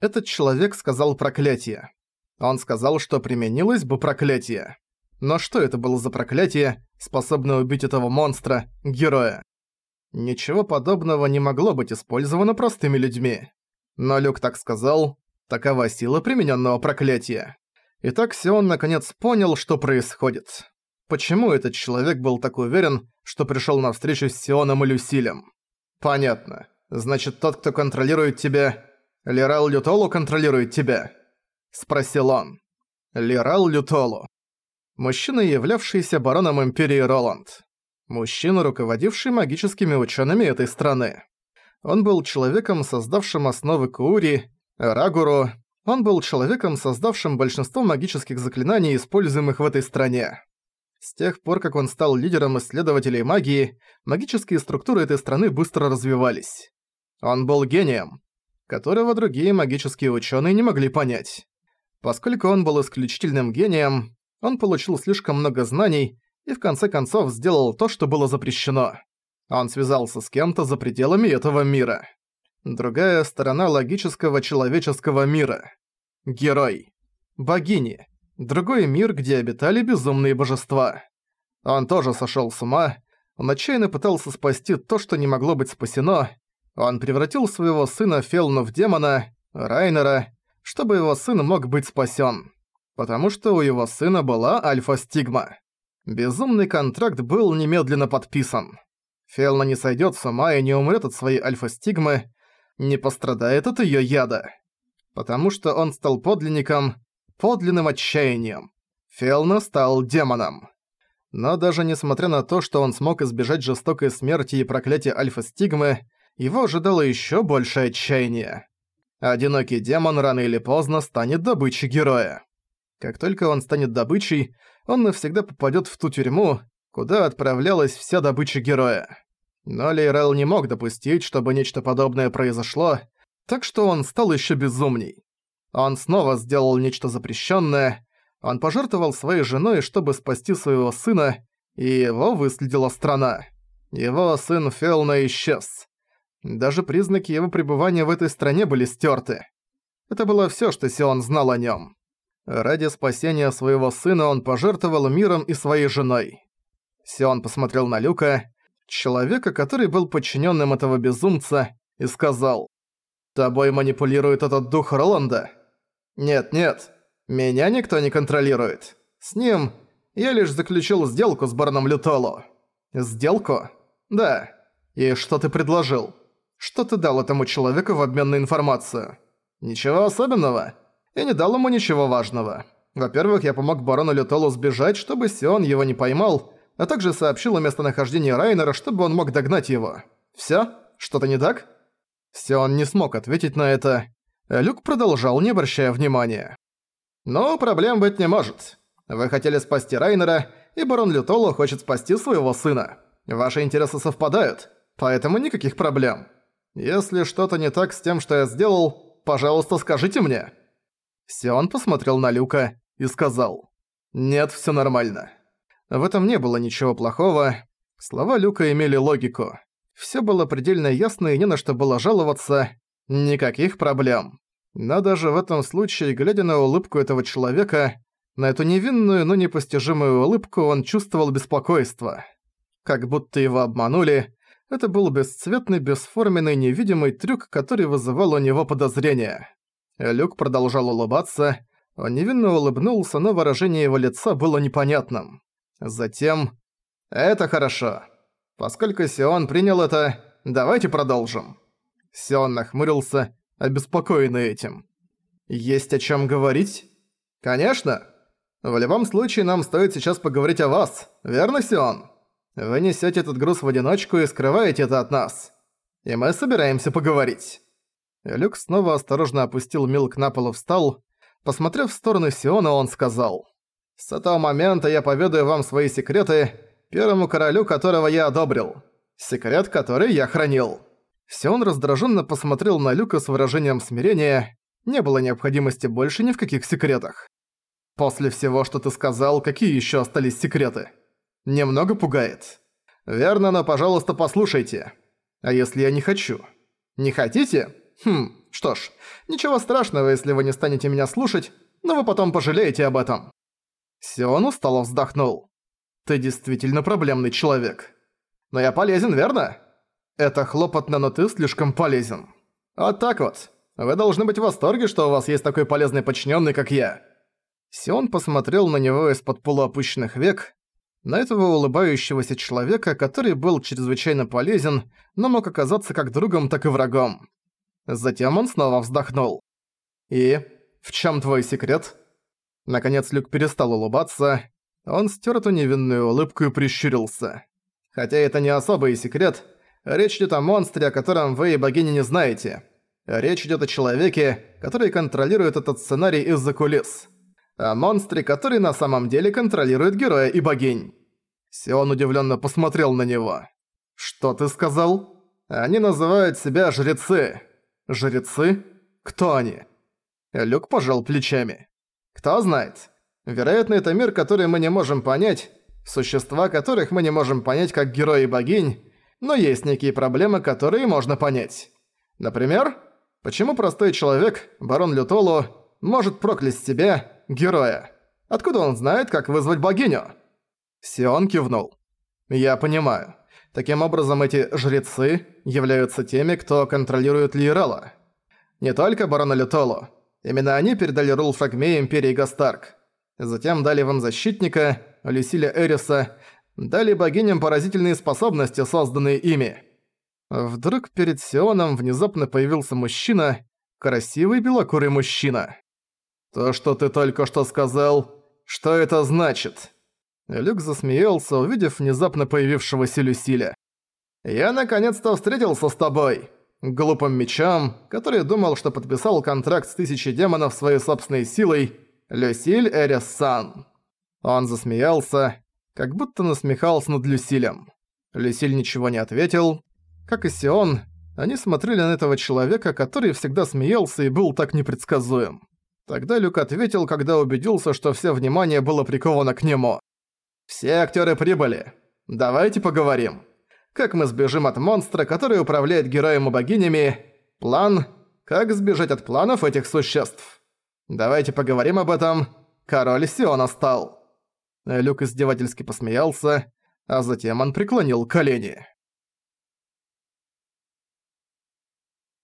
Этот человек сказал проклятие. Он сказал, что применилось бы проклятие. Но что это было за проклятие, способное убить этого монстра, героя? Ничего подобного не могло быть использовано простыми людьми. Но Люк так сказал, такова сила примененного проклятия. Итак, Сион наконец понял, что происходит. Почему этот человек был так уверен, что пришел на встречу с Сионом и Люсилем? Понятно. Значит, тот, кто контролирует тебя... Лирал Лютолу контролирует тебя? Спросил он. Лирал Лютолу. Мужчина, являвшийся бароном Империи Роланд. Мужчина, руководивший магическими учеными этой страны. Он был человеком, создавшим основы Куури, Рагуру. Он был человеком, создавшим большинство магических заклинаний, используемых в этой стране. С тех пор, как он стал лидером исследователей магии, магические структуры этой страны быстро развивались. Он был гением, которого другие магические ученые не могли понять. Поскольку он был исключительным гением, он получил слишком много знаний и в конце концов сделал то, что было запрещено. Он связался с кем-то за пределами этого мира. Другая сторона логического человеческого мира. Герой. Богини. Другой мир, где обитали безумные божества. Он тоже сошёл с ума. Он отчаянно пытался спасти то, что не могло быть спасено. Он превратил своего сына Фелну в демона, Райнера, чтобы его сын мог быть спасён. Потому что у его сына была альфа-стигма. Безумный контракт был немедленно подписан. Фелна не сойдёт с ума и не умрёт от своей альфа-стигмы, не пострадает от её яда. Потому что он стал подлинником, подлинным отчаянием. Фелна стал демоном. Но даже несмотря на то, что он смог избежать жестокой смерти и проклятия альфа-стигмы, его ожидало ещё большее отчаяние. Одинокий демон рано или поздно станет добычей героя. Как только он станет добычей, он навсегда попадет в ту тюрьму, куда отправлялась вся добыча героя. Но Лейрел не мог допустить, чтобы нечто подобное произошло, так что он стал еще безумней. Он снова сделал нечто запрещенное. Он пожертвовал своей женой, чтобы спасти своего сына, и его выследила страна. Его сын Фелна исчез. Даже признаки его пребывания в этой стране были стерты. Это было все, что Сион знал о нем. Ради спасения своего сына он пожертвовал миром и своей женой. Сион посмотрел на Люка, человека, который был подчиненным этого безумца, и сказал, «Тобой манипулирует этот дух Роланда?» «Нет-нет, меня никто не контролирует. С ним я лишь заключил сделку с бароном Лютоло». «Сделку?» «Да. И что ты предложил? Что ты дал этому человеку в обмен на информацию?» «Ничего особенного. Я не дал ему ничего важного. Во-первых, я помог барону Лютолу сбежать, чтобы Сион его не поймал, а также сообщил о местонахождении Райнера, чтобы он мог догнать его. Всё? Что-то не так?» Сион не смог ответить на это. Люк продолжал, не обращая внимания. «Ну, проблем быть не может. Вы хотели спасти Райнера, и барон Лютолу хочет спасти своего сына. Ваши интересы совпадают, поэтому никаких проблем. Если что-то не так с тем, что я сделал, пожалуйста, скажите мне». Сион посмотрел на Люка и сказал. «Нет, всё нормально». В этом не было ничего плохого. Слова Люка имели логику. Всё было предельно ясно и не на что было жаловаться. Никаких проблем. Но даже в этом случае, глядя на улыбку этого человека, на эту невинную, но непостижимую улыбку, он чувствовал беспокойство. Как будто его обманули. Это был бесцветный, бесформенный, невидимый трюк, который вызывал у него подозрения. Люк продолжал улыбаться. Он невинно улыбнулся, но выражение его лица было непонятным. Затем... «Это хорошо. Поскольку Сион принял это, давайте продолжим». Сион нахмурился, обеспокоенный этим. «Есть о чем говорить?» «Конечно. В любом случае нам стоит сейчас поговорить о вас, верно, Сион? Вы несете этот груз в одиночку и скрываете это от нас. И мы собираемся поговорить». Люк снова осторожно опустил Милк на пол и встал. Посмотрев в сторону Сиона, он сказал. «С этого момента я поведаю вам свои секреты, первому королю которого я одобрил. Секрет, который я хранил». Сион раздраженно посмотрел на Люка с выражением смирения. Не было необходимости больше ни в каких секретах. «После всего, что ты сказал, какие еще остались секреты?» «Немного пугает». «Верно, но, пожалуйста, послушайте. А если я не хочу?» «Не хотите?» Хм, Что ж, ничего страшного, если вы не станете меня слушать, но вы потом пожалеете об этом». Сион устало вздохнул. «Ты действительно проблемный человек. Но я полезен, верно? Это хлопотно, но ты слишком полезен. Вот так вот. Вы должны быть в восторге, что у вас есть такой полезный подчиненный, как я». Сион посмотрел на него из-под полуопущенных век, на этого улыбающегося человека, который был чрезвычайно полезен, но мог оказаться как другом, так и врагом. Затем он снова вздохнул. «И? В чем твой секрет?» Наконец Люк перестал улыбаться. Он стер эту невинную улыбку и прищурился. «Хотя это не особый секрет. Речь идет о монстре, о котором вы и богини не знаете. Речь идет о человеке, который контролирует этот сценарий из-за кулис. О монстре, который на самом деле контролирует героя и богинь». Сион удивленно посмотрел на него. «Что ты сказал?» «Они называют себя жрецы». Жрецы? Кто они? Люк пожал плечами. Кто знает. Вероятно, это мир, который мы не можем понять, существа которых мы не можем понять как герои и богинь, но есть некие проблемы, которые можно понять. Например, почему простой человек, барон Лютолу, может проклясть себя, героя? Откуда он знает, как вызвать богиню? Сион кивнул. Я понимаю. Таким образом, эти «жрецы» являются теми, кто контролирует Лиерала. Не только барона Лютолу. Именно они передали рул фрагме Империи Гастарк. Затем дали вам Защитника, Люсиля Эриса, дали богиням поразительные способности, созданные ими. Вдруг перед Сионом внезапно появился мужчина, красивый белокурый мужчина. «То, что ты только что сказал, что это значит?» Люк засмеялся, увидев внезапно появившегося Люсиля. «Я наконец-то встретился с тобой, глупым мечом, который думал, что подписал контракт с тысячей демонов своей собственной силой, Люсиль Эрис-сан». Он засмеялся, как будто насмехался над Люсилем. Люсиль ничего не ответил. Как и Сион, они смотрели на этого человека, который всегда смеялся и был так непредсказуем. Тогда Люк ответил, когда убедился, что все внимание было приковано к нему. «Все актеры прибыли. Давайте поговорим. Как мы сбежим от монстра, который управляет героем и богинями? План. Как сбежать от планов этих существ? Давайте поговорим об этом. Король Сиона стал». Люк издевательски посмеялся, а затем он преклонил колени.